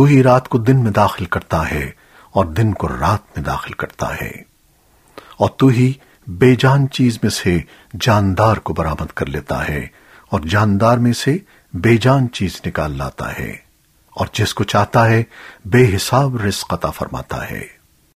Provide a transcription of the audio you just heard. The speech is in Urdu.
تو ہی رات کو دن میں داخل کرتا ہے اور دن کو رات میں داخل کرتا ہے۔ اور تو ہی بے جان چیز میں سے جاندار کو برآمد کر لیتا ہے اور جاندار میں سے بے جان چیز نکال لاتا ہے اور جس کو چاہتا ہے بے حساب رزق عطا فرماتا ہے۔